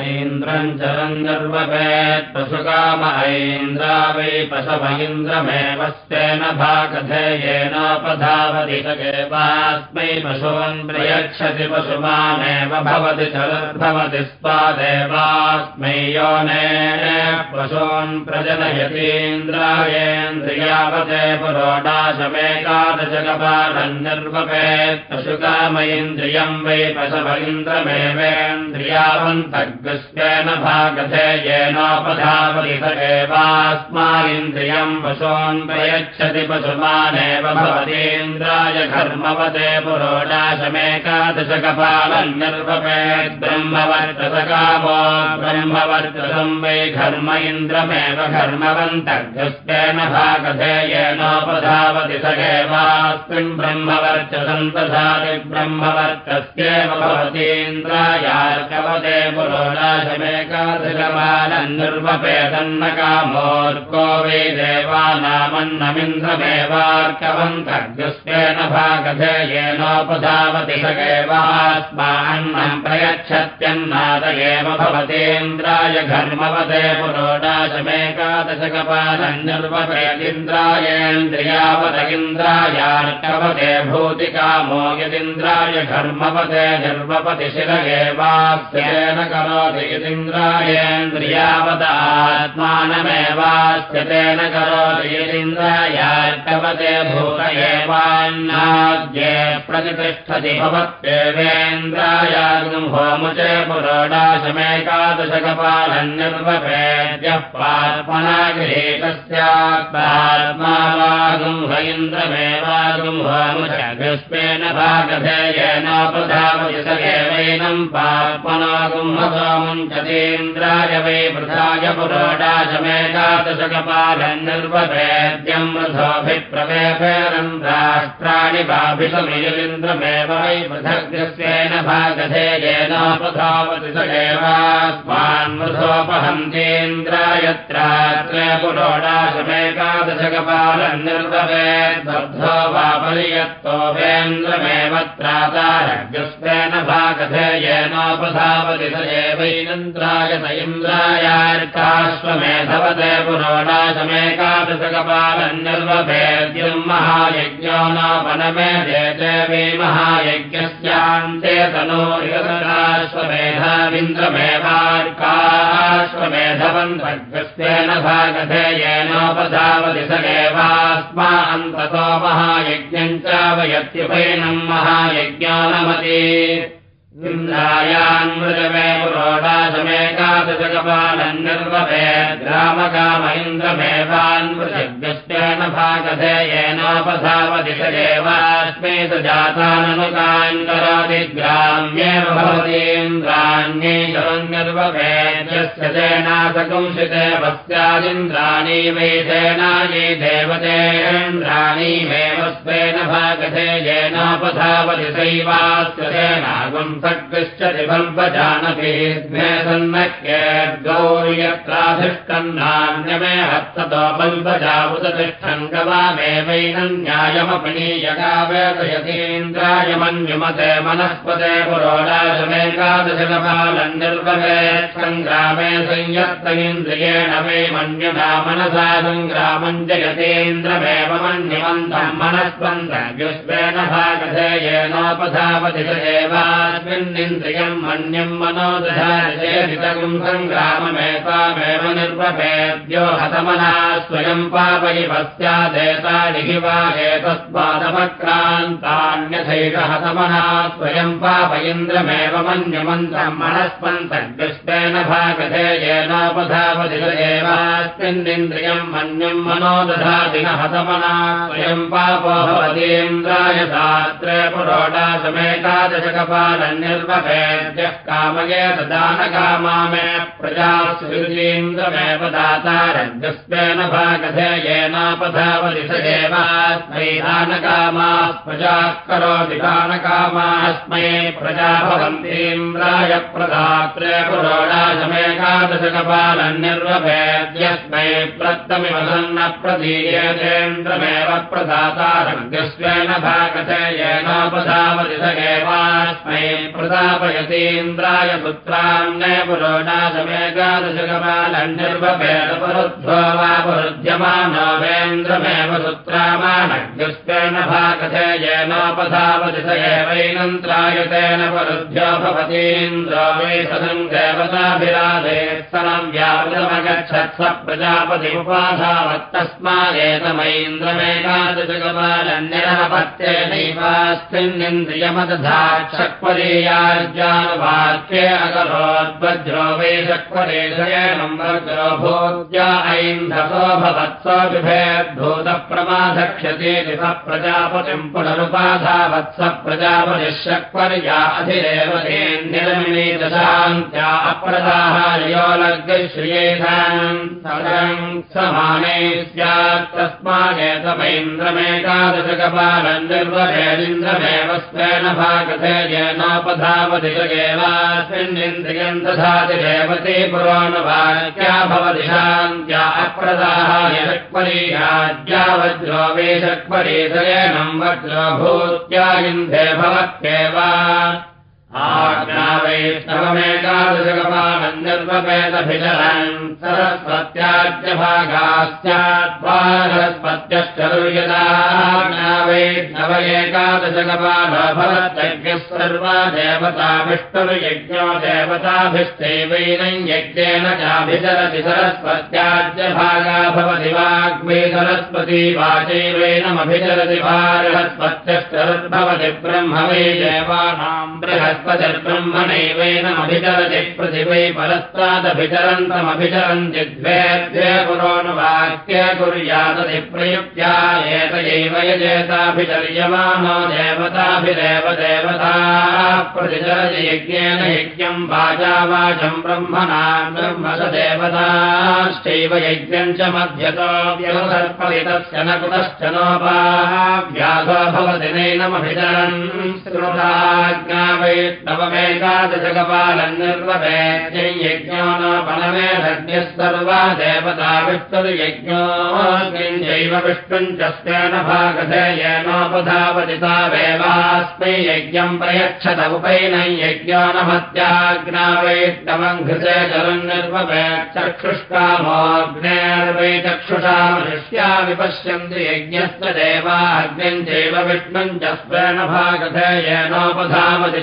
ऐन्द्रम् चरम् निर्वपेत् पशुकाम ऐन्द्रा वै पशव इन्द्रमेवस्तेन भागधेयेनोपधावति सगेवास्मै पशून् प्रयच्छति पशुमानेव भवति चरद्भवति स्वादेवास्मै योने पशून् प्रजनयतीन्द्रायेन्द्रियावते पुरोडाशमेकादशकपालम् निर्वपेत् पशुकाम इन्द्रियम् वै पशव इन्द्रमेवेन्द्रियावन्तग्स्तेन भागधे येनोपधावति स एवास्मादिन्द्रियम् पशून् प्रयच्छति पशुमानेव भवतीन्द्राय घर्मवते पुरोडाशमेकादशकपालम् निर्वपेत् ब्रह्मवर्चसकामो ब्रह्मवर्चसम् वै घर्म इन्द्रमेव घर्मवन्तग्स्तेन भागधे येनोपधावति स एवास्मिन् ब्रह्मवर्चसम् तथाति ब्रह्मवर्चस्येव भवतीन्द्रायार्कवते पुरोडाशमेकादशकपालम् निर्वपेदन्न कामोर्को वै देवानामन्नमिन्द्रमेवार्कवन्तग्स्तेन भागधे येनोपधावति स एवास्मान्नम् प्रयच्छत्यन्नाद एव भवतीन्द्राय घर्मवते पुरोडाशमेकादशकपालम् निर्वपेदिन्द्रायेन्द्रियावत इन्द्रायार्कवते भूतिकामो यदिन्द्राय घर्मवते शिर एवास्येन करोति यदिन्द्रायेन्द्रियावत आत्मानमेवास्य तेन करोति यदिन्द्रायार्कवते भूत एवान्नाद्ये प्रतिष्ठति भवत्येवेन्द्रायागम् होमुचे पुरोडाशमेकादशकपालम् निर्वपेद्यः पात्मना गृहीतस्यात्मा वागुम् ह इन्द्रमेवागुम् होमुचस्मेन भागधेयेनोपधावति स एवैनम् पात्मनागुम् हसोमुञ्चतीन्द्राय वै वृथाय पुरोडाशमेकादशकपालम् निर्वपेद्यम् वृथोऽभिप्रवेफेरम् राष्ट्राणि बाभिषमिलिन्द्रमेव वै पृथग्स्येन भागधेयेनोपधावति स एवास्मान् वृथोपहन्तीन्द्रायत्रात्रे पुरोडाशमेकादशकपालम् निर्वपेद्बद्धो वा पर्यत्तोपेन्द्रमेव त्रातारग्स्तेन भागधेयेनोपधावति स एवैनन्द्राय स इन्द्रायार्काश्वमेधवते पुरोडाशमेकादशकपालम् निर्वपेद्यम् महायज्ञो नोपनमे देते वै महायज्ञस्यान्ते स एवास्मा अन्ततो महायज्ञम् चावयत्युपैनम् महायज्ञानमति इन्द्रायान्मृजमे पुरोडाशमेकादशकपालम् निर्वपेद्रामकाम इन्द्रमेवान्मृजग्स्तेन भागधेयेनोपधावति स एवास्मै स जाताननुकान् करोति ग्राम्येव भवतीन्द्राण्यै जलम् निर्वपेद्यस्य सेनासकुंसिते पश्चादिन्द्राणी वै सेनायै देवतेन्द्राणीमेव स्वेन भागधेयेनोपधावति सैवास्य सेनागुम् सद्गच्छति बल्बजानभिर्गौर्यत्राधिष्ठन्नान्यमे हस्ततो बल्बजावुततिष्ठन् गवामेवैनम् न्यायमपनीयगावेदयतीन्द्रायमन्युमते मनस्पते पुरोडाशमेकादशकपालम् निर्वहे सङ्ग्रामे संयत्त इन्द्रियेण वै मन्युना मनसा सङ्ग्रामम् जयतीन्द्रमेव मन्यमन्तम् मनस्पन्दग्युष्वेन भागधेयेनोपधावति स एवास्मिन्निन्द्रियम् मन्यम् सङ्ग्राममेतामेव निर्वपेद्यो हतमनः स्वयम् पापयि पश्चादेतानि हि वा एतस्मादपक्रान्तान्यथैष हतमनः स्वयम् पाप इन्द्रमेव मन्यमन्तम् मनस्पन्तग्दृष्टेन भागधेयेनोपधावति स एवास्मिन्निन्द्रियम् मन्यम् मनोदधाति न हतमनः स्वयम् पापो भवतीन्द्राय सात्रे पुरोडाशमेकादशकपालम् निर्वपेद्यः कामये दानकामा मे प्रजा सुरीन्द्रमेव दातारग्स्तेन भागधेयेनोपधावति स एवास्मै दानकामाः प्रजाः करोति दानकामास्मै प्रजा भवन्तीन्द्राय प्रदात्रे पुरोडाशमेकादशकपालम् निर्वपेद्यस्मै प्रत्तमिव सन्न प्रदीयेतेन्द्रमेव प्रदातारग्स्तेन भागधेयेनोपधावति स एवास्मै प्रतापयतीन्द्राय पुत्रान्ने पुरोणासमेकादशकपालन्यर्वपेदपुरुद्धो वा पुरुध्यमानोवेन्द्रमेव पुत्रामानग्रस्तेन भागथे येनोपधावति स एवैनन्त्रायतेन पुरुभ्यो भवतीन्द्रो वै सदम् देवताभिराधे स्तनम् व्यापृतमगच्छत् स प्रजापतिमुपाधावत्तस्मादेतमैन्द्रमेकादशकपालन्यरपत्येनैवास्मिन्निन्द्रियमदधा चक्वरीयार्जानुवाक्ये अकरोद्वज्रो वै चक्वरेशयनम् वज्रो भूत्या ऐन्धसो भवत्सो बिभेद्भूतप्रमाधक्ष्यते स प्रजापतिम् पुनरुपाधावत्स प्रजापतिः शक्वर्या अधिरेवतेन्निरमिणी दशान्त्या अप्रदाहार्यो लग्श्रियेधान् समाने स्यात् तस्मादेतमैन्द्रमेकादशकपालम् निर्वभेदिन्द्रमेव स्वेन भागते येनोपधावति जगेवास्मिन्निन्द्रियम् दधाति देवते पुरोणवाक्या भवति शान्त्या अप्रदाहाय शक्वरीयाज्या वज्रो वे शक्वरीशयनम् वज्रो भूत्या इन्धे भवत्येव सरस्वत्याद्यभागास्याद्वारस्पत्यश्चरुर्यदाज्ञा वैष्णव एकादशकपाल भवत्यज्ञः सर्वा देवता विष्णुर्यज्ञो देवताभिश्चैवैनम् यज्ञेन चाभिचरति सरस्वत्याद्यभागा भवति वाग्मे सरस्वती वाचैवैनमभिचरति भारस्पत्यश्चरुर्भवति ब्रह्म वै देवानाम् बृहत् ब्रह्मणैवेनमभिचरति पृथिवै परस्तादभिचरन्तमभिचरन्ति द्वे द्वे पुरोणवाक्य कुर्यादति प्रयुक्त्या एतयैव यजेताभिचर्यमानो देवताभिदेव देवता प्रतिचरति यज्ञेन यज्ञम् वाचा वाचम् ब्रह्मणा ब्रह्म स देवताश्चैव यज्ञम् च मध्यतो व्यवसर्पलितस्य न कुतश्च नोपाव्यासो भवति नैनमभिचरन् श्रुताज्ञा वैष्णवमेकादशकपालम् निर्वभेद्यै यज्ञो न फलमेधज्ञः सर्वा देवता विष्णुर्यज्ञो किञ्चैव विष्णुम् च स्तेन भागधे येनोपधावति तावेवास्मै यज्ञम् प्रयच्छत उपैनै यज्ञो न वैष्णवम् घृते जलम् निर्वभेक्षुष्कामोऽग्नेर्वै चक्षुषा मनुष्या विपश्यन्ति यज्ञस्य देवाग्निम् चैव विष्णुम् च स्वेन भागधे येनोपधावति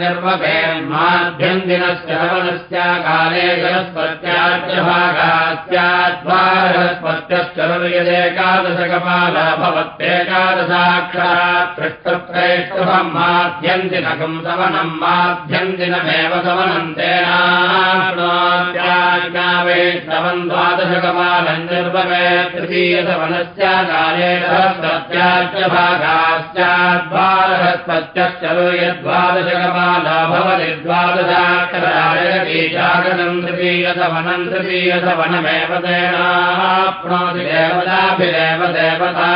निर्वभेन्माभ्यम् दिनस्य हवनस्याकाले सरस्वत्याज्य भागास्याद्वारस्पत्यश्चरुर्यदेकादशकपाला भवत्येकादशाक्षरात् पृष्ठप्रैष्ठुभम् माध्यन्दिनकम् सवनम् माध्यन्दिनमेव सवनम् तेनाप्नोत्याज्ञा वैष्णवम् द्वादशकपालम् निर्वभे भागाश्चाद्वारहस्पत्यश्चरो यद्वादशकपाला भवति द्वादशाक्षरायतीजागनम् तृतीयसवनम् तृतीयसवनमेव तेनाप्नोति देवताभिरेव देवता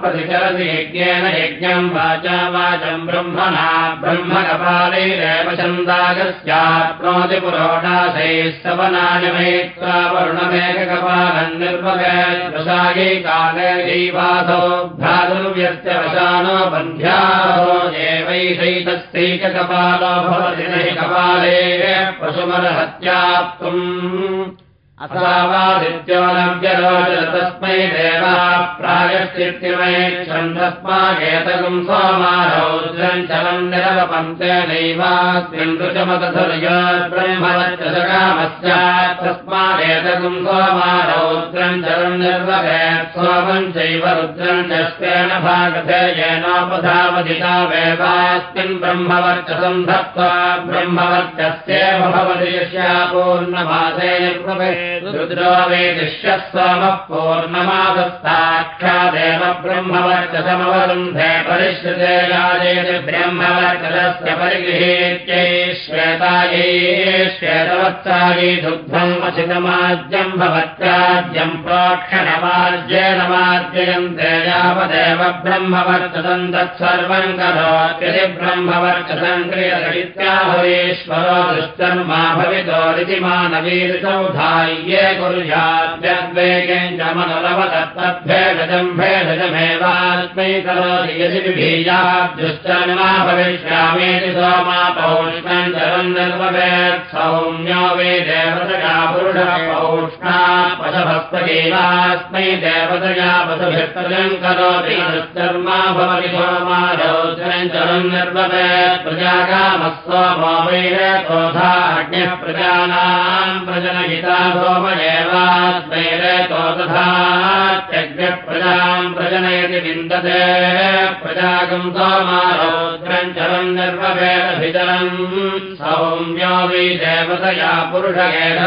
प्रतिचरति यज्ञेन यज्ञम् वाचा वाचम् ब्रह्मणा पुरोडाशैः सवनाय मेत्वा वरुणमेककपालम् निर्वगे काले दैवासो भ्रातुर्व्यस्य वशानो बन्ध्यासो देवैषैतस्यैककपालो भवति नहि कपाले पशुमरहत्याप्तुम् असावादित्यो नव्यरोचन तस्मै देवा प्रायश्चित्तिमये छन्दस्मागेतकम् सोमारौद्रम् चलम् निरवपन्ते नैवास्मिन् ऋचमतधुर्य ब्रह्मवच्चकामस्यात् तस्मादेतकम् सोमारौद्रम् चलम् निर्वभेत् सोमम् चैव रुद्रम् जस्तेन भागते येनोपधावधिता वेवास्मिन् ब्रह्मवर्चसम् धत्त्वा ब्रह्मवर्चस्येव भवति यस्या पूर्णमासे निर्वभेत् रुद्रो वेदिष्यः ब्रह्मवर्चसमवरुन्धे परिश्रुते याजेति ब्रह्मवर्चलस्य परिगृहीत्यै श्वेतायै श्वेतवत्सायै दुग्धम् वसितमाज्यम् भवत्याज्यम् प्रोक्षणमाज्येन मार्जयन्ते यावदेव ब्रह्मवर्चसम् तत्सर्वम् करोत्यति ब्रह्मवर्चसम् क्रियतैत्याहुरीश्वरो दुश्चर्मा भवितोरिति मानवीर्चौधायि ये कुर्याद्यद्वेगेन च करोति यदि विभीयाद्युश्चर्मा भविष्यामेति सोमा पौष्णम् निर्ववेत् सौम्यो वे देवतया पुरुषः पौष्णा पशभस्पगेवास्मै देवतया पशुभिस्तजम् करोति दुश्चर्मा भवति सोमा रौद्रम् चरम् निर्ववेत् प्रजाकामः सोमो वैरतोधा प्रजानाम् प्रजनहिता रेतो तथात्यग्रप्रजाम् प्रजनयति विन्दते। प्रजागम् सोमारौद्रम् चलम् निर्ववेदभितरम् सौम्यो वै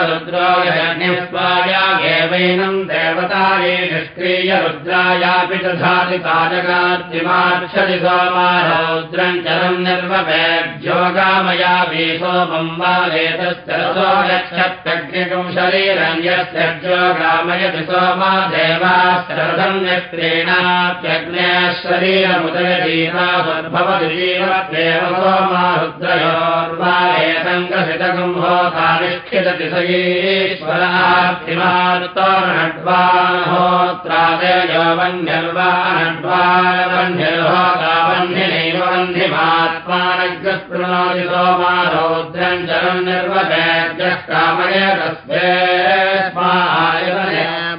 रुद्रो यज्ञस्वायागेवैनम् देवतायै निष्क्रिय रुद्रायापि दधाति ताजकार्तिमार्षति सोमारौद्रम् चलम् निर्ववेद्योगामया वि सोमम् वा वेतश्चरसो गच्छत्यग्निकम् शरीरम् यस्य जोगामयति सोमा देवाश्रधम् यत्रेणात्यग्न्यः शरीरमुदयदीनाभवति जीवत्येव सोमा रुद्रयोर्वालेतङ्गसितकम् होता निष्ठितति स ईश्वरार्तिमार्तोर्णड्वाहोत्रादयो वह्निर्वाणड्वावह्निर्होता वह्निनैव वह्निमात्मानग्रस्पृणोति सोमा रौद्रम् जलम् निर्वपेद्यः कामय तस्मे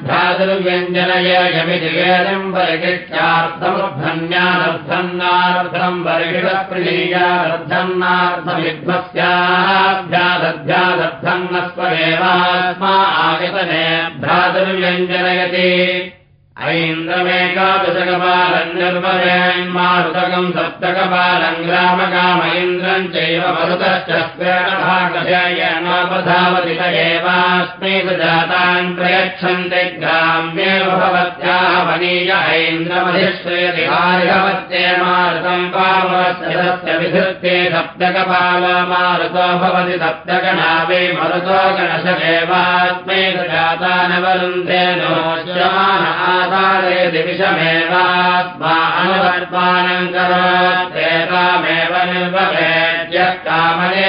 भ्रातुर्व्यञ्जनय यमिति वेदम् परिकृत्यार्थमुद्धन्यादर्थन्नार्थम् परिषितप्रणीयार्थन्नार्थमिद्भस्याभ्यादभ्यादर्थन्नस्वदेवात्मा आयतने भ्रातुर्व्यञ्जनयति निर्वरेन्मारुतकम् सप्तकपालम् इन्द्रम् चैव स्वेणभागशयनोपधावति स एवास्मै जातान् प्रयच्छन्ति ग्राम्येव भवत्याः वनीय ऐन्द्रमधिश्रयति मारुतम् पावस्य विधृत्ते सप्तकपाल मारुतो भवति सप्तगणावे मरुतो गणश एवास्मै जातानवरुन्धे नोश्यमान आसादयति विषमेवात्मा अनुवर्त्मानम् करोत्येतामेव निर्ववेद्यः कामने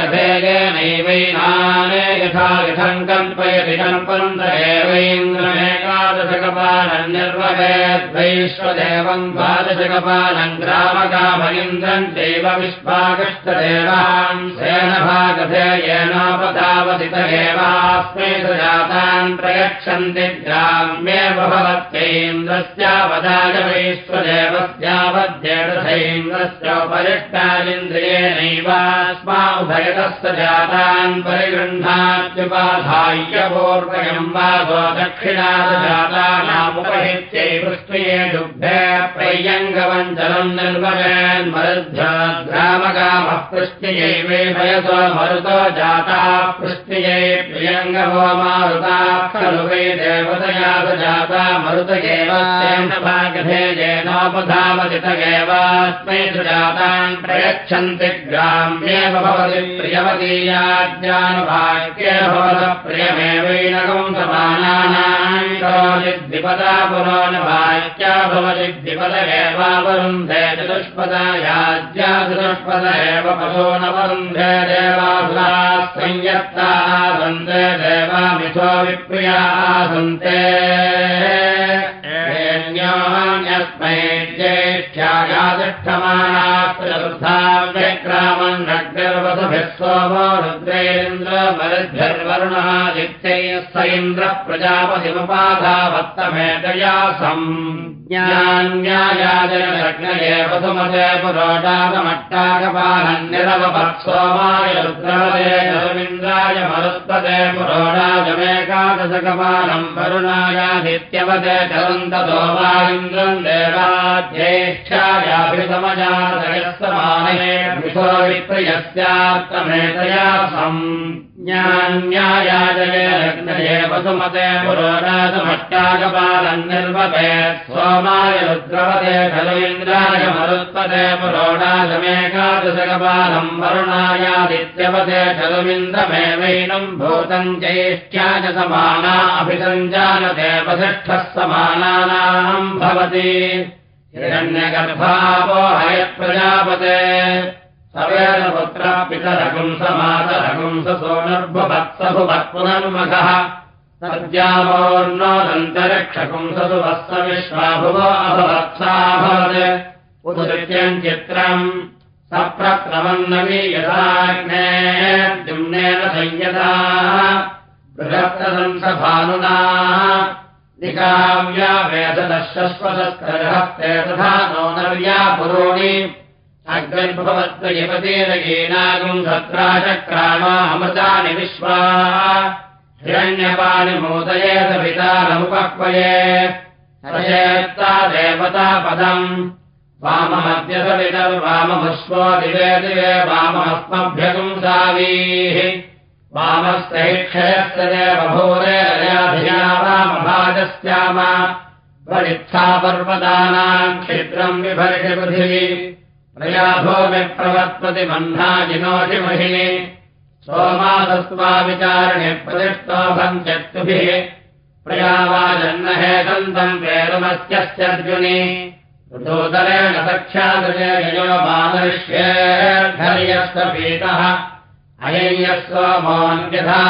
यथा यथम् कल्पयति कल्पन्त एवैन्द्रमेकादशकपालम् निर्वहेद्वैश्वदेवम् द्वादशकपालम् ग्रामकाम इन्द्रम् चैव विश्वाकष्टदेवान् सेन भागधेयेनोपधावति एवास्मै जातान् प्रयच्छन्ति ग्राम्येव भवत्यैन्द्रस्यावदाय वैश्वदेवस्यावध्येन्द्रस्योपरिष्टालिन्द्रियेणैवास्मा उभयतस्य जातान् परिगृह्णात्युपाधाय्य पूर्वयम् वासो दक्षिणादजात जातानामुपहित्यै पृष्ट्ये दुग्धे प्रय्यङ्गवञ्चलम् निर्वजन्मरुद्ध्याग्रामगामः पृष्ट्यै वे भयसो मरुतो जाता पृष्ट्यै प्रियङ्गवो मारुता खलु वै देवतया जाता मरुत एव येनोपधावदित एवास्मै जातान् प्रयच्छन्ति ग्राम्येव भवति प्रियवतीयाज्ञानुभाग्ये भवत प्रियमेवैनकम् समानानाम् करोति द्विपदा पुरोनभाग्या भवति द्विपद एवावरुन्धे चतुष्पदा याज्ञा चतुष्पद एव पशो न वरुन्धे देवासुरा संयत्ताः सन्ते देवामिथो विप्रिया सन्ते न्यस्मै ज्येष्ठ्यायातिष्ठमानात्रवृद्धाव्यक्रामन् नग्निर्वसुभिः सोमो रुद्रेन्द्रमरुद्भिर्वरुणादित्यैः स इन्द्रः प्रजापतिमुपाधावत्तमेतया सम् ज्ञान्यायाजनग्नये वसुमते पुरोडागमट्टागपालन्निरवपत्सोमाय रुद्रवदे रविन्द्राय मरुत्पदे पुरोडाजमेकादशकपालम् वरुणायादित्यवदे वा इन्द्रम् देवाध्येष्ठायाभिसमजातयस्तमाने विशो विप्रियस्यात्तमेतया सम् ज्ञान्यायाजये वसुमते पुरोडागमट्टागपालम् निर्वपे सोमाय रुद्रवदे खलु इन्द्राय मरुत्पदे पुरोडागमेकादशकपालम् वरुणायादित्यवदे खलुमिन्द्रमेवैनम् भूतम् ज्येष्ठ्याय समाना अभिसञ्जानते वसिष्ठः समानानाम् भवति हिरण्यगर्भापो हयत्प्रजापते। सवेदपुत्रपितरघुम् समातरघुम् सोऽनर्भुवत्सभुवत् पुनर्मघः सद्यामोर्णोदन्तरिक्षपुंससु वत्स विश्वाभुवो अभवत्साभवत्। उदृत्यम् चित्रम्। सप्रक्रमन्नवी यथाग्ने द्युम्नेन संयताः। बृहत्तदंसभानुना निकाव्या वेददशश्वसस्करहस्ते तथा नो नव्या पुरोणि। अग्निर्भवत्वयपतेरगेनागुम् सत्राचक्रामा अमृतानि विश्वा हिरण्यपाणिमोदयेत पितारमुपक्वये। हरयेत्ता देवता पदम् वाममद्यसवितर्वामभुष्वो दिवे दिवे वामहस्मभ्यगुंसावीः वामस्तैक्षयस्य देवभूरेरयाधिया वामभाजस्याम वरित्था पर्वतानाम् क्षेत्रम् विभर्षि पृथिवी प्रयाभोमिप्रवर्त्वति मह्नाजिनोषि महिनि सोमासस्त्वाविचारिणे प्रतिष्ठोभम् चक्तुभिः प्रयावाजन्नहेतन्तम् वेरुमस्यर्जुनि ऋतोदरेण सख्यादृजयो मादृश्येर्घर्यस्य पीतः अय्यः सोमोऽन्यथा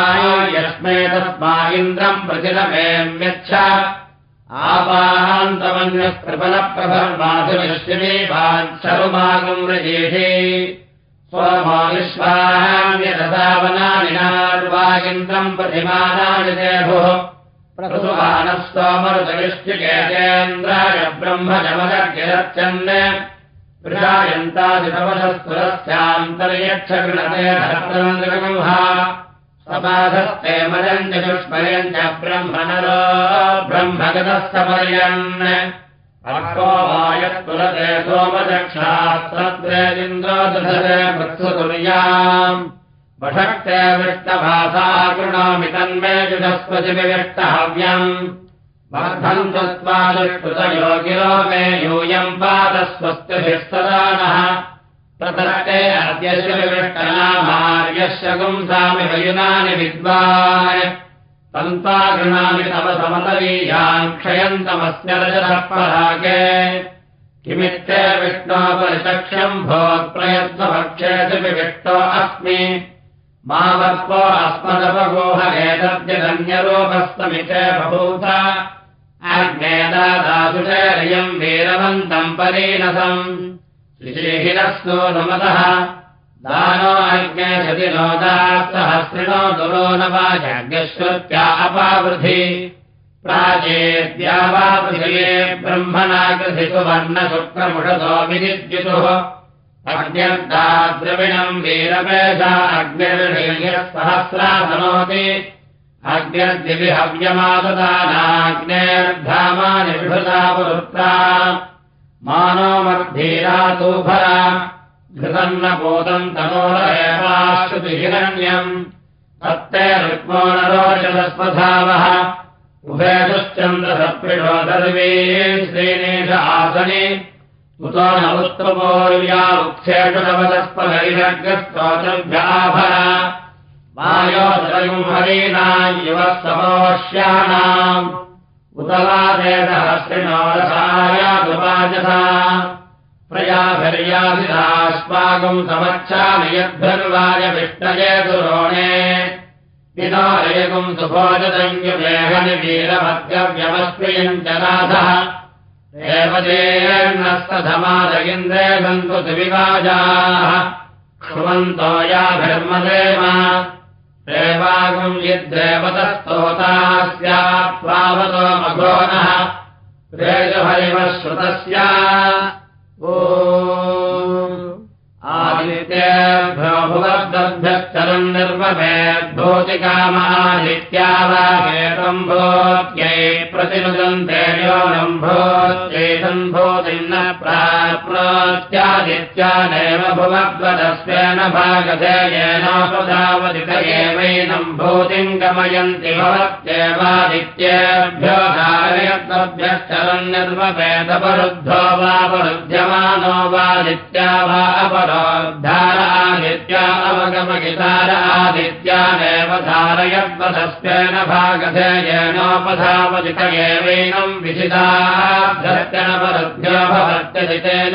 यस्मै तस्मा इन्द्रम् प्रतिरमेम्यच्छ आपाहान्तमन्यस्कृपलप्रभर्माधुनिश्चिनी वाञ्छरुमागम् रजेषे सोमो विश्वाहान्यदसावनानि नार्वागिन्द्रम् प्रतिमानानि देभुः प्रसुवानः सोमरुतविष्टिकेतेन्द्राय ब्रह्मजमदगिरच्छन् वृषायन्तादिभवदस्तुरस्यान्तर्यक्षगृणते धर्तन्द्रगुहा समाधस्ते मदम् चतुष्मयम् च ब्रह्मणरो ब्रह्मगतस्तपर्यन्। वायत्तुरते सोमदक्षास्त्रेन्द्रो दधते मृत्सुतुर्याम्। वषक्ते विष्टभासा कृणोमि तन्मे जुषस्पतिविष्टहव्यम् वर्धम् त्वादुष्कृतयोगिरो मे यूयम् पादस्वस्तिभिः सदा नः प्रतरते अद्यस्य विविष्टनामार्यस्य गुंसामि वयुनानि विद्वान्। तन्त्वा गृणामि तव समतवीयान् क्षयन्तमस्य रजतः परागे। किमित्ते विष्णोपरिचक्ष्यम् भोत्प्रयत्नभक्षेषु विविष्टो अस्मि। मा वर्पो अस्मदपगोह एतद्यधन्यरूपस्तमिते बभूत अग्नेदादासुचेरयम् वीरवन्तम् परीनसम् श्रीहिनस्तु नुमतः। दानो अग्ने सति नोदात्सहस्रिणो दुरो न वाजाग्यश्रुत्या अपावृधि प्राचेद्या वा पृथिवे ब्रह्मणाकृधिषु वर्णशुक्रमुषतो विनिद्युतुः अग्न्यर्दाद्रविणम् वीरपेशा अग्निर्णीयः सहस्रा तनोति अग्निर्दिविहव्यमाददानाग्नेर्धामानि विभृता पुरुत्रा। मानोमर्धीरा तूभरा घृतन्नपोतम् तनोरयवाश्रुतिहिरण्यम्। तत्ते रुक्मो नरोचदस्वधावः उभयतुश्चन्द्रसप्रिषो सर्वे श्रीनेश आसने। उतो न उत्तमोर्या उक्षेषु नवदस्पदैरग्रस्तोत्रभ्याभरा वायोदयम् हरीणाम् युवः समोष्याणाम् उतवादेशहस्रिणोरसायादुपाजसा प्रयाभिर्याभिधास्माकम् समच्छामि यद्भिर्वाय विष्णये दुरोणे। विनायकम् सुभोजतञ्जुमेहनि वीरभद्गव्यमस्त्रियम् च नाथः सन्तु सुविवाजाः क्षुवन्तो याभिर्मदेव देवागम् यद्देवतस्तोता स्यात्वावतो मघोनः प्रेजहरिवः श्रुतस्य ओ आदित्येभ्यो भुवद्भ्यश्चरम् निर्वभेद्भूतिकामादित्या वा हेतम् भूत्यै प्रतिनुदन्ते योनम् भूत्यै सम्भूतिम् न प्राप्नोत्यादित्यानेव भुवद्वदस्वेन भागधेयेनोपधावदित एवैनम् भूतिम् गमयन्ति भवत्येवादित्येभ्यो धारयद्भ्यश्चरम् निर्वभेदपरुद्धो वा परुध्यमानो वादित्या वा अपर धारादित्या अवगमगितार आदित्यानेव धारयद्वदस्वेन भागधेयेनोपधावदित एवैनम् विशिदाभ्यर्चनपरुद्भ्यो भवत्यदितेन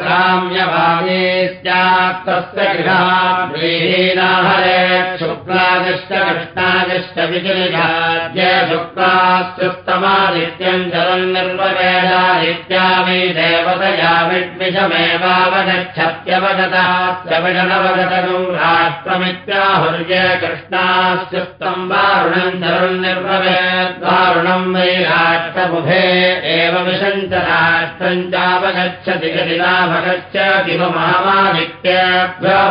ग्राम्यभागे स्यात्तस्य कृष्णादिश्च विजयजाद्य शुक्लास्युत्तमादित्यम् जलम् निर्ववेदादित्या वै देवतया विद्विषमेवावगच्छत्यवगतास्यवगणवगतगुम् राष्ट्रमित्याहुर्य कृष्णास्युस्तम् वारुणम् जलम् निर्ववेद्वारुणम् वै राष्ट्रमुभे एव विशञ्च राष्ट्रम्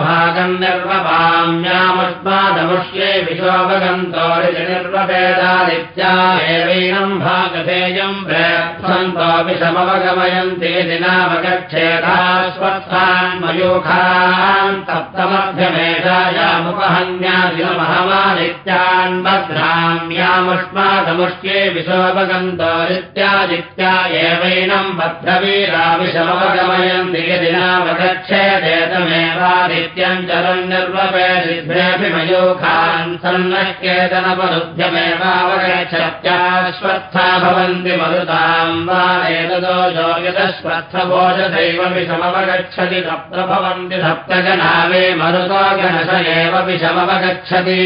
भागम् निर्वपाम्यामुष्मादमुष्ये विशोपगन्तोरिति निर्ववेदादित्या एवैनम् भागधेयम् प्रेक्षन्तो विषमवगमयन्ति दिनावगच्छेदास्वस्थान् मयूखान् सप्तमभ्यमेधायामुपहन्यादिनमहमादित्यान् भद्राम्यामुष्मादमुष्ये विशोपगन्तोरित्यादित्या एवैनम् बद्धवीरा विषमवगमयन्ति दिनावगच्छेदेतमेवादित्यम् चलन् निर्वपेदिभ्रेऽभिमयूखान् सन्नह्येतनपरुभ्यमेवावगच्छत्याश्वत्था भवन्ति मरुताम् वा एतदोषो यतश्वत्थभोजदैव विषमवगच्छति सप्त भवन्ति सप्तजना वे मरुतो गणश एव विषमवगच्छति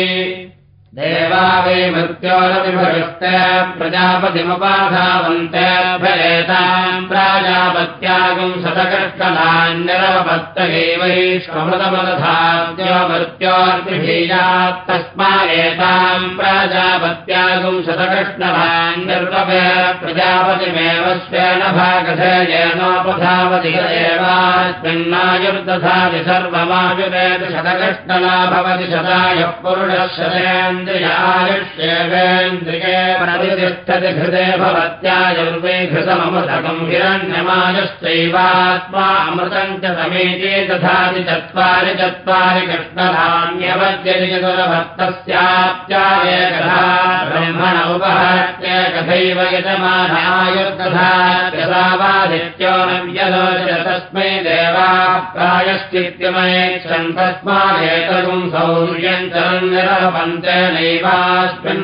देवा वै मृत्योरविभगस्ते प्रजापतिमुपाधावन्तेभ्येताम् प्राजापत्यागम् शतकर्षणान्यरवपत्तगैवैष्वमृतमदधाद्यो मृत्योर्तिभीयात् तस्मादेताम् प्राजापत्यागम् शतकृष्णभान्यर्वपे प्रजापतिमेव एवास्मिन्नायुर्दधाति सर्वमायुरेति शतकृष्णना भवति शतायः पुरुषः शतेन्द्र न्द्रियायुष्येवेन्द्रिये प्रतिष्ठति घृते भवत्यायुर्वे घृतममृतकम् हिरण्यमायुश्चैवात्मा अमृतम् च समेते दधाति चत्वारि चत्वारि कृष्णधान्यवद्यति चतुरभक्तस्याप्त्यायकधारम् ब्रह्मण उपहत्य कथैव यजमानायुर्दधादित्यो न व्यलोच तस्मै देवा चरन्निरपन्ते नैवास्मिन्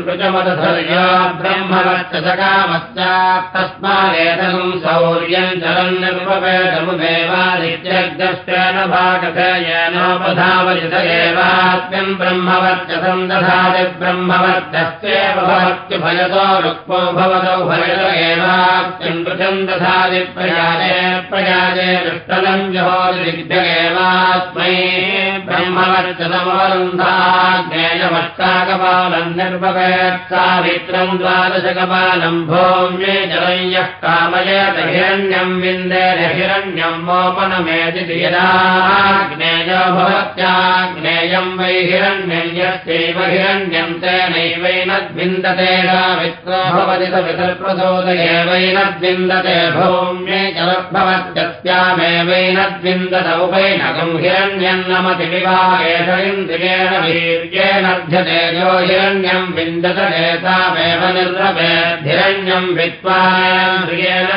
तस्मादेतगुम् सौर्यम् चरन्निर्ववेदमुदेवादित्यग्रश्चेन भागधयेनोपधावजित एवास्मिन् ब्रह्मवर्चसम् दधाति ब्रह्मवर्चस्येव भवत्युभयतो रुक्मो भवतौ भयत एवास्मिन् दधाति प्रयाजे प्रयाजे दृष्टलम् जहोदिग्भ्य एवास्मै सावित्रम् द्वादशकपालम् भौम्ये जलय्यः कामयत हिरण्यम् विन्देन हिरण्यम् मोपनमेति यदाग्नेयो भवत्याग्नेयम् वै हिरण्यम् यस्यैव हिरण्यम् तेनैवैनद्विन्दते सावित्रो भवति सवितर्प्रचोदयेवैनद्विन्दते भौम्ये जलद्भवत्यस्यामेवैनद्विन्दत उपैनकम् हिरण्यम् नमति विवाहेषरिन्द्रियेण वीर्येणध्यते यो हिरण्यम् विन्दत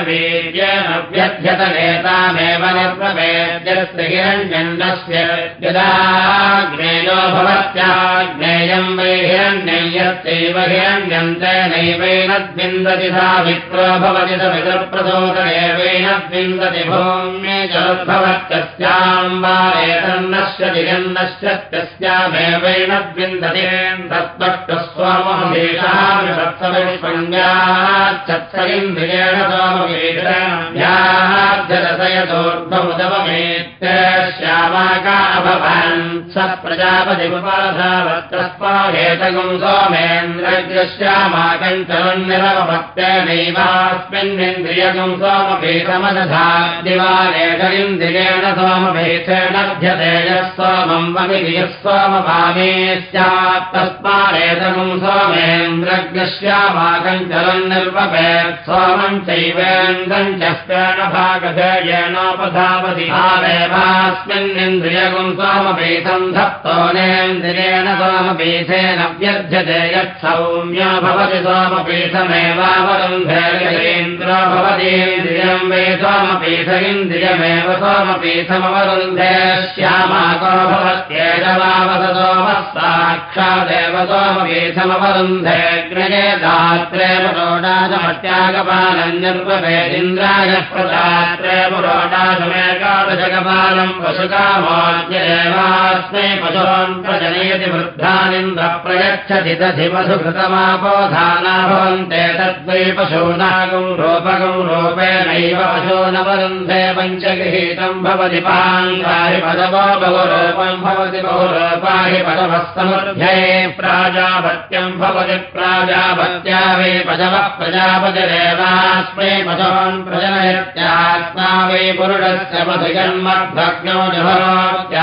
वीर्येण व्यध्यत एतामेव निर्रवेद्यस्य हिरण्यन्नस्य यदाग्नेयो भवत्याग्नेयम् वै हिरण्यम् यस्यैव हिरण्यम् तेनैवैनद्विन्दति सावित्रो भवति सवितर्प्रचोद एवैनद्विन्दति भौम्ये जलद्भवत्यस्याम् वा एतन्नश्यति यन्नश्यत्यस्यामेवैनद्विन्दति तत्त्वष्टस्वामहमेषामिषत्सविष्पङ्गाच्छत्सरिन्द्रियेण सोमवीर्याध्यदसयतोर्ध्वमुदवमेत्यश्यामाका अभवन् स प्रजापतिमुपाधावत्रस्माहेतगुम् सोमेन्द्रग्रश्यामाकम् चरन्निरवभक्तेनैवास्मिन्निन्द्रियगुम् सोमभीतमदधा दिवालेखरिन्द्रियेण सोमभीतेनभ्यते यः सोमम् वमियः सोमभामे स्यात् तस्मादेतगुम् सोमेन्द्रग्रश्यामाकम् चरन्निर्वपेत् सोमम् चैवेन्द्रम् च स्वेन भागधेयेनोपधावति भावेवास्मिन्निन्द्रियगुम् सोमपीठम् धप्तोनेन्द्रियेण सोमपीठेन व्यध्यते यत् सौम्यो भवति सोमपीठमेवावरुन्धेन्द्रो भवतीन्द्रियम् वै सोमपीठ इन्द्रियमेव सोमपीठमवरुन्धे श्यामाको भवत्येजवावसतो साक्षादेव सोमपीठमवरुन्धे ग्रजे दात्रे पुरोडाशमत्यागपालम् निर्ववेदिन्द्राय प्रदात्रे पुरोडाशमेकादशकपालम् पशुकामोद्येवास्मै पशून् प्रजनयति वृद्धानिन्द्र प्रयच्छति दधि वसुकृतमापोधाना भवन्ते तद्वै पशूनागम् रूपकम् रूपेणैव पशो न वरुन्धे पञ्चगृहीतम् भवति पाङ्गाहि पदवो बहुरूपम् भवति बहुरूपाहि पदवः समृद्ध्ये प्राजापत्यम् भवति प्राजापत्या वै पदवः प्रजापतिरेवास्मै पशून् प्रजनयत्यात्मा वै पुरुषस्य मधुजन्मभग्नौ जहरोत्यात्मानमेव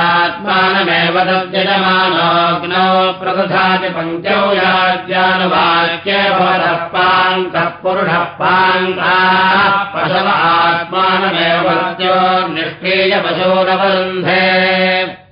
तद्यजमानोऽग्नौ प्रदधाति पङ्क्त्यौ याज्यानुवाक्ये भवतः पाङ्कः पुरुषः पाङ्काः पशव आत्मानमेव पत्यो निष्क्रियपशोरवरुन्धे देवा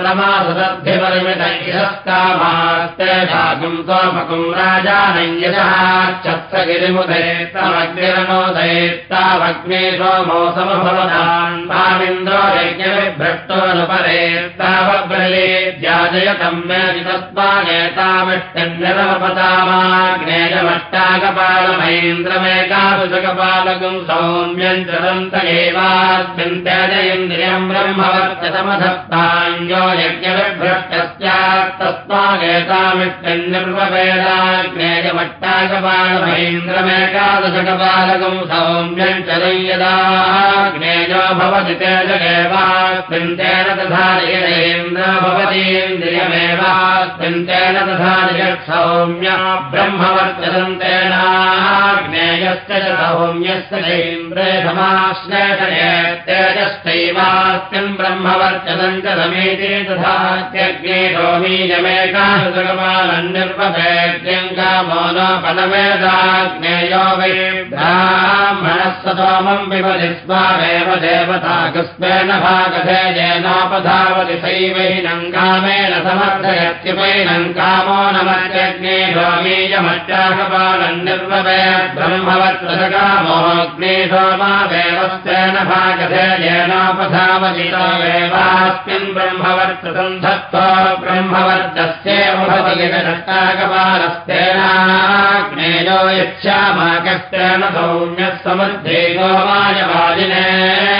वै सत्रमासदद्धिपरिमितैरस्कामास्तेषाकुम् सोमकुम् राजानञ्जसाच्चत्सगिरिमुदैत्तमग्निरनोदैत्तावग्ने सोमो समभवतान् पामिन्द्रो यज्ञविभ्रष्टोऽनुपरेत्तावब्रलेद्याजयतम् मेति तस्मादेतामिष्टन्निरवपतामाग्नेयमष्टाकपालमैन्द्रमेकादशकपालकम् सौम्यम् चरन्त एवास्मिन् त्यजयेन्द्रियम् ब्रह्मवर्ततमधत्ताञ्जो यज्ञविभ्रष्टस्यात् तस्मादेतामिष्टन्निर्ववेदाग्नेयमट्टाकपालमैन्द्रमेकादशकपालकम् सौम्यम् चरम् यदाग्नेयो भवति तेजगेवास्मिन् तेन तथा यदेन्द्र भवतीन्द्रियमेवास्मिन् तेन तथा यत् सौम्य ब्रह्मवर्चसम् तेनाग्नेयस्य च सौम्यस्य चैन्द्रे समाश्लेषये तेजश्चैवास्मिन् ब्रह्मवर्च चलञ्चलमेति तथात्यग्ने सोमीयमेकाशुगमानन्यर्पभेद्यङ्कामो न पदवेदाग्नेयो वै ब्राह्मणः सतोमम् विपदि स्मामेव देवताकस्मेन भागधे येनोपधावति सैवैनम् कामेन समर्थयत्युपैनम् कामो नमत्यग्ने सोमीयमट्टाकपालन्यर्पभेद् ब्रह्मवत्रकामोऽग्ने सोमावेवस्तेन भागधे ब्रह्मवर्तसम् धत्त्वा ब्रह्मवर्तस्येव भवति यदष्टाकपालस्तेनाग्नेयो यच्छामाकस्तेन सौम्यः समुद्धे गोमायवाजिने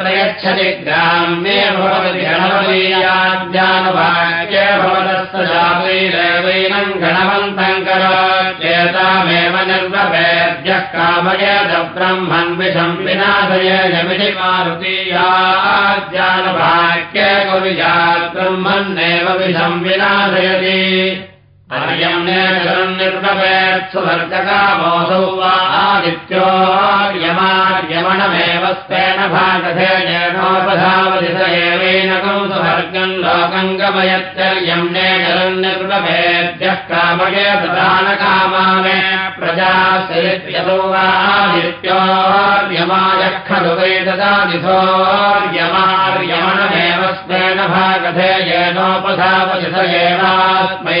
प्रयच्छति ग्राम्ये भवति गणवलीयाद्यानुवाक्ये भवतस्य जातैरेवैनम् गणवन्तम् करोत्येतामेव निर्ववेद्यः कामयेद ब्रह्मन् विषम् विनाशयमिति मारुतीयाद्यानुवाक्ये कुर्यात् ब्रह्मन्नेव विषम् विनाशयति निर्ववेत्सुवर्गकामोऽसौ वा आदित्योर्यमार्यमणमेव स्तेन भागधेयेनोपधावति स एवैनकम् सुवर्गम् लोकम् गमयत्यर्यम् नेकरम् निर्ववेद्यः कामये प्रधानकामामे प्रजाश्रयत्यसौ वा आदित्योर्यमायः खलु वै ददादिथोर्यमार्यमणमेव स्तेन भागधेयेनोपधावति स एवास्मै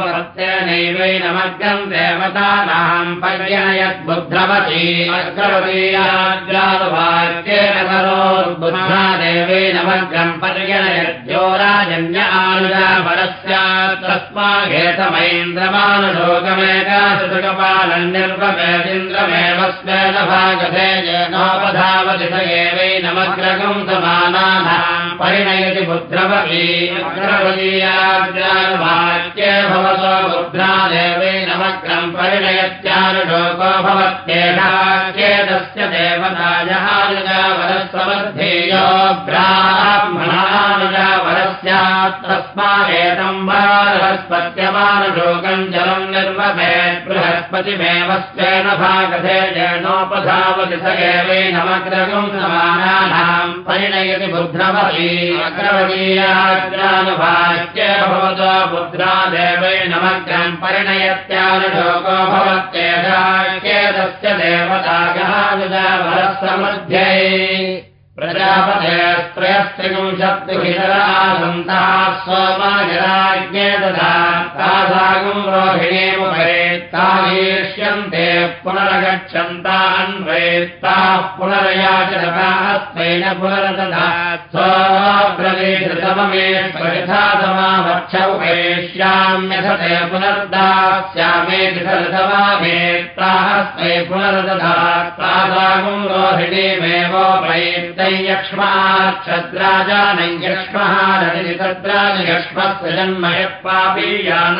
प्रजापतिमुपाधावत्रस्मानेतमैन्द्रमानुशोकमेकादशगमानन्यरवत्यनैवैनमग्रम् देवतानाम् पर्यणयद्बुद्धवती अग्रवतीयाज्ञानुवाक्येन करोद्बुद्धा देवैनमग्रम् पर्यणयद्यो राजन्य आनुजापरस्यात् तस्माघेतमैन्द्रमानुशोकमेकादशगमानन्यर्वपेदिन्द्रमेव स्वेन भागधे येनोपधावति स एवैनमग्रगम् समानानाम् परिणयति बुद्ध्रवती अग्रवतीयाज्ञानुवाक्ये परिणयत्यानुशोको भवत्येषाख्येदस्य देवतायहानुजावरस्वमध्येयो ब्राह्मणानुजावरस्यात् तस्मादेतम् बृहस्पत्यमानुशोकम् जलम् निर्वभेत् बृहस्पतिमेव स्वेन भागधे जेनोपधावति स एवैनमग्रगम् समानानाम् परिणयति बुद्ध्रवती अग्रवतीयाज्ञानुवाक्ये भवतो बुद्ध्रा देवैनमग्रम् परिणयत्यानुशोको भवत्येषाख्येदस्य देवतायहानुजावरस्वमध्ये प्रजापतेस्त्रयस्त्रिगुंशत्तिभितरासन्ताः सोमाजराज्ञे ददा तासागम् रोहिणीमुपरेत्तागीष्यन्ते पुनरगच्छन्ता अन्वेत्ताः पुनरयाचरतास्त्वेन पुनरदधा स्वब्रवीधृतममेश्वरिथा समावक्षौ वेश्याम्यथते पुनर्दास्यामे पुनरदधा तासागम् रोहिणीमेवोपैत्तै यक्ष्माच्छद्राजानयक्ष्मः रजनितद्राजयक्ष्मस्य जन्मयः पापीया न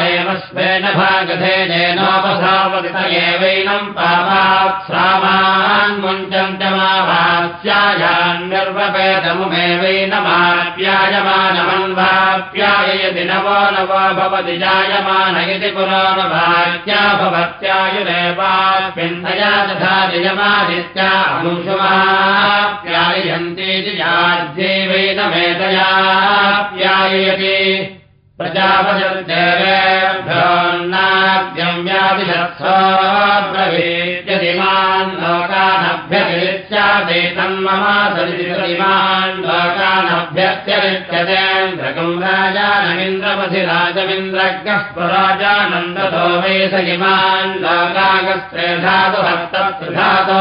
चलन् निर्ववेदादित्या एव स्वेन भागधेनेनोपधावत एवैनम् पापात् श्रामान् मुञ्चन्त्यमाभास्यायान्यर्वपेदमुमेवैनमाप्यायमानमन्वाप्याययति नवो नवो भवति जायमान इति पुनर्भाग्या भवत्यायुरेवास्मिन्नया तथा जयमादित्या अंशुमाप्यायन्तीति याज्यैवैनमेतयाप्याययति व्याधिषत्सोऽब्रवीत्यदिमान् लोकानभ्यतिरिच्यादेतन्ममासरिमान् लोकानभ्यत्यरित्यतेन्द्रकम् राजानमिन्द्रपथि राजमिन्द्रज्ञः स्वराजानन्दतो वै स इमान् लोकागस्त्रेधातुभक्तपृधातो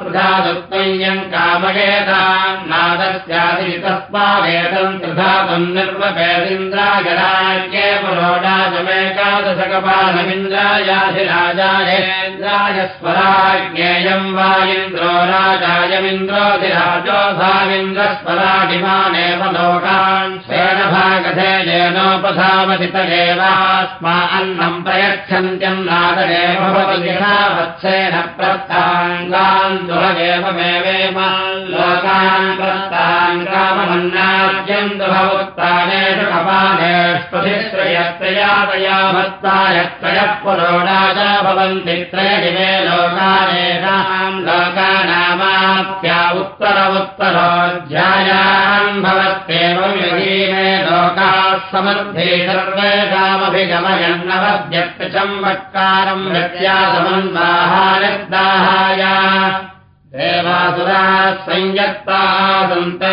पृधादुत्तयम् कामयेतान्नादस्यादि तस्मादेतम् त्रिधातम् निर्वपेदिन्द्राय राज्ये पुरोडाचमेकादशकपालमिन्द्रायाधिराजायेन्द्राय स्वराज्ञेयम् वा इन्द्रो राजायमिन्द्रोऽधिराजो भाविन्द्रस्वराडिमानेव लोकान् स्वेन भागधेयेनोपधावति तदेवास्मा अन्नम् प्रयच्छन्त्यम् नादरेव भवति वत्सेन प्रत्ताङ्गान् दुरगेवमेवेम लोकान् प्रत्तान् कपालेष्वधिश्रयत्रयातया भत्तायत्रयः पुरोडाजा भवन्ति त्रयदिवे लोकानेषाम् लोकानामाप्या उत्तर उत्तरोऽध्यायान् भवत्येवं यगीमे लोकाः समर्थे व्यत्यासमन्वाहायद्दाहाय देवासुराः संयत्ताः सन्त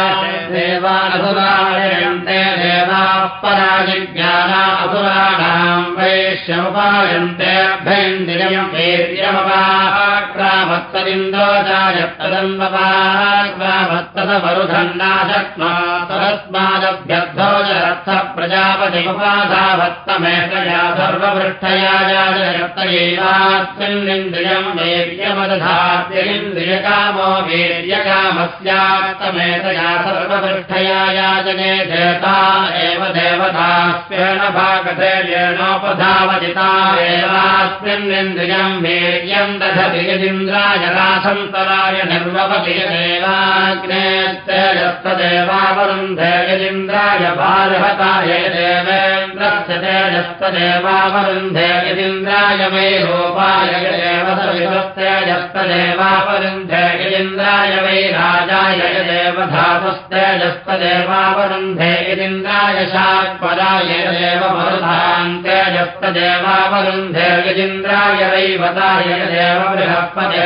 देवासुरायन्ते देवाः पराजिज्ञाना असुराणाम् वेद्यमपाक्रामत्तदिन्दोजायत्तदन्वपाक्रामत्तदवरुधन्नाशक्मा तदस्मादभ्यर्थो जरत्थ प्रजापतिमुपाधावत्तमेतया सर्वपृष्ठया जायत्तयैवास्मिन्निन्द्रियम् वेद्यमदधात्यलिन्द्रियकामो वीर्यकामस्यात्तमेतया सर्वपृष्ठया याजने देवता एव देवतास्वेन भागते येनोपधावजिता एवास्मिन्निन्द्रियम् वीर्यम् दधति यदिन्द्राय राजनाथन्तराय निर्वपतिदेवाग्ने तेजस्तदेवावरुन्धे यदिन्द्राय बालहताय देवेन्द्रस्य तेजस्तदेवावरुन्धे यदिन्द्राय वै रूपाय देवसवितस्तेजस्तदेवावरुन्धे वै राजाय देवधातुस्तेजस्तदेवावरुन्धे शाक्पदाय देव मरुधान्तेजस्तदेवावरुन्धे यदिन्द्राय वैवताय देव बृहस्पते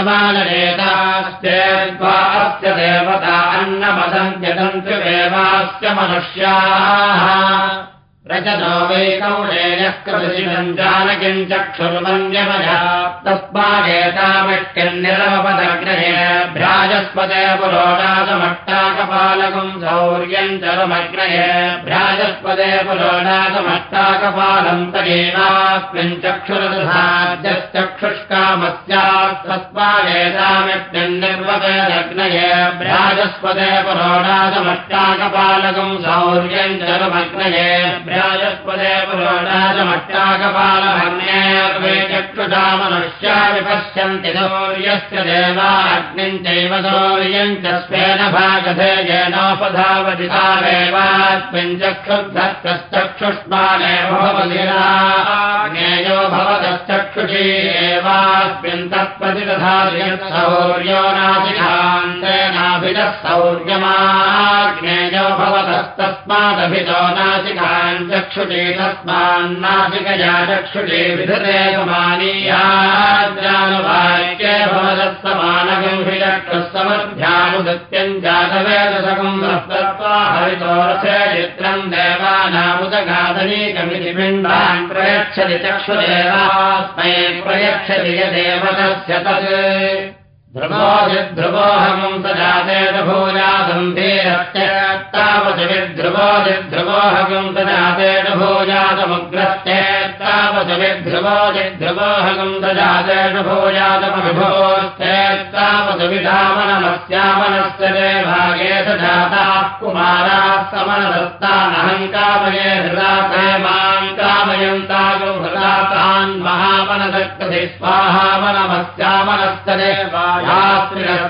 बालनेतास्तेद्वा अस्य देवता अन्नमदन्त्यतन्त्रिवेवास्य मनुष्याः। रजतो वैकौणेयः कृषिणम् जानकिम् चक्षुर्वन्यमया तस्मादेतामिष्टिर्निरमपदग्रहे भ्राजस्पदे पुरोडासमट्टाकपालकम् शौर्यम् चरमग्रहे भ्राजस्पदे चक्षुरदधाद्यश्चक्षुष्कामस्यात् तस्मादेतामिष्टिर्निर्वपदग्नये भ्राजस्पदे पुरोडासमट्टाकपालकम् शौर्यम् चरमग्नये भ्राजस्पदे पुरोडासमट्टाकपालमन्ये चक्षुषा मनुष्या विपश्यन्ति सौर्यस्य देवाग्निम् चैव सौर्यम् च स्वेन भागधे गधेयेनापधावति तावेवास्मिञ्चक्षुर्धत्तश्चक्षुष्मानेव भवतश्चक्षुषी एवास्मिन् तत्प्रतिदधार्यत्सौर्यो सौर्यमाग्नेयो भवतस्तस्मादभितो तस्मान्नासिकया भवतः दत्त्वा हरितोरथे चित्रम् देवानामुदगादनीकमिति पिण्डान् प्रयच्छति चक्षुदेवास्मै प्रयच्छति यदेव तस्य तत्। ध्रुवोऽधिध्रुवोऽहमम् स जातेन भूयादम्भीरश्चेत्तावसविध्रुवोऽधिध्रुवोऽहगम् स जातेन भूयादमुग्रश्चेत्तावसविध्रुवोऽधिध्रुवोऽहगम् जातेन भूयादमविभोश्चेत्तावसविधामनमस्यामनस्य देभागे स जाताः कुमाराः समनदत्तानहम् कामये हृदाते माम् कामयन्तागम् हृदातान् महामनदक्ति स्वाहामनमस्यामनस्य देवाय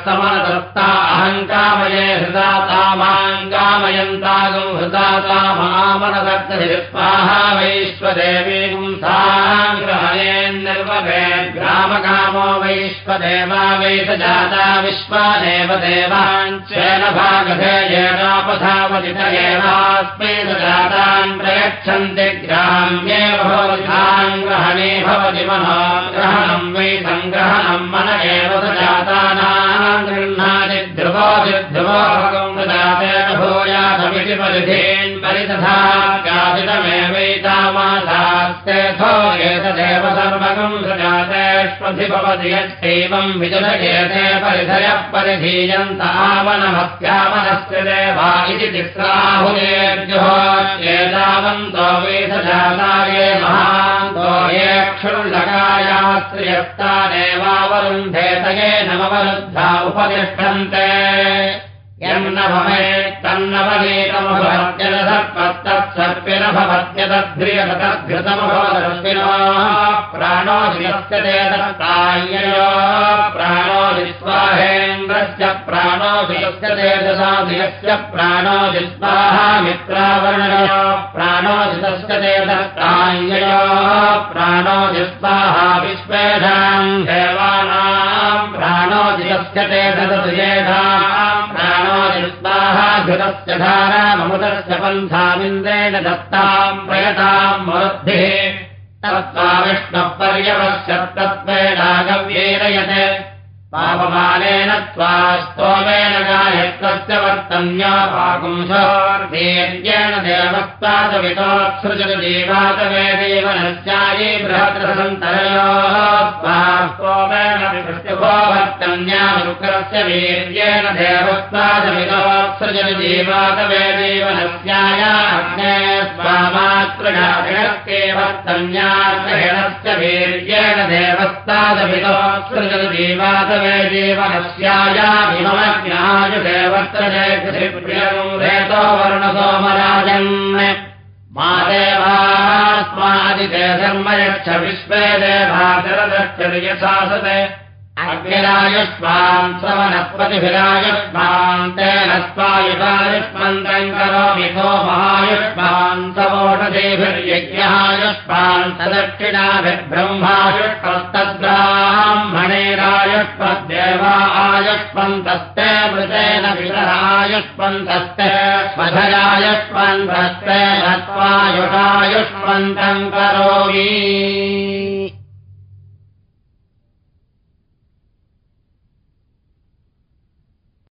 समनदत्ता अहङ्कामये हृदातामाङ्कामयन्तागम् हृदाता महामनदत्तहि स्वाहा साङ्ग्रहणेन्निर्वभे ग्रामकामो वैश्वदेवा वैष जाता विश्वादेव देवाञ्चेन भागधेयेनापधावदित एवास्मै जातान् प्रयच्छन्ति ग्राम्येव साङ्ग्रहणे भवति मनो ग्रहणम् वै सङ्ग्रहणम् मन एव जातानाम् गृह्णाति ध्रुवोऽधिध्रुवोऽहगम् प्रजातेन भूयासमिति परिधेन् परिदधाव्यादितमेवैतामासास्तेथो एतदेव सर्वगम् प्रजातेष्वधि भवति यच्छैवम् विजनयेते परिधयः परिधीयन्त आवनमस्यावनस्य देवा इति तिस्राहुलेभ्यो एतावन्तो वेदजाताये महान्तो ये क्षुल्लकायास्त्रियस्तानेवावरुन्धेतये नमवरुद्धा उपतिष्ठन्ते यन्न भवेत्तन्नवनीतमभवत्यदसर्पत्तत्सर्पिन भवत्यदध्रियतद्घृतमभवदर्पिनो प्राणोऽधियस्य ते दत्ताय्ययो प्राणोऽधिस्वाहेन्द्रस्य प्राणोऽधियस्य ते दशाधियस्य प्राणोऽधिस्वाहा मित्रावर्णयो प्राणोऽधितस्य ते दत्ताय्ययो प्राणोऽधिस्वाहा विश्वेधाम् देवानाम् प्राणोऽधियस्य ते ददतुयेधाम् प्राणो घृतस्य धाराममुदस्य पन्थामिन्द्रेण दत्ताम् प्रयताम् वृद्धिः तत्त्वा विष्णुपर्यवश्यत्वेनागव्येरयत् पापमानेन त्वा स्तोमेन गायत्वस्य वर्तन्या पाकुंशोर्धेर्येण देवस्तादवितोत्सृजति देवातवे देवनस्यायै बृहत्रसन्तरयोः त्वा स्तोमेन विष्णुभो वर्तन्या शुक्रस्य वीर्येण देवस्तादवितोत्सृजति देवातवे देवनस्याया अग्ने स्वामातृगादिनस्के वर्तन्याग्रहेणस्य वीर्येण देवस्तादवितोत्सृजति देवातवे देवनस्यायाभिममज्ञायुदेवत्रजयप्रियम् रेतो वर्णसोमराजन्। मा देवास्मादिते धर्म यच्छ विश्वे देवाचरदक्षति यशासते अग्निरायुष्मान् स्वनस्पतिभिरायुष्मान् तेन स्वायुषायुष्मन्तम् करोमि सो महायुष्मान् सवोषदेभिर्यज्ञायुष्मान् सदक्षिणाभिर्ब्रह्मायुष्मस्तद्ब्राह्मणेरायुष्मद्देवा आयुष्मन्तस्ते मृतेन वितरायुष्मन्तस्ते स्वधरायुष्मन्तस्ते नत्वायुषायुष्मन्तम् करोमि